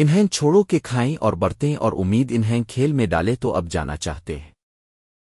انہیں چھوڑو کہ کھائیں اور برتیں اور امید انہیں کھیل میں ڈالے تو اب جانا چاہتے ہیں۔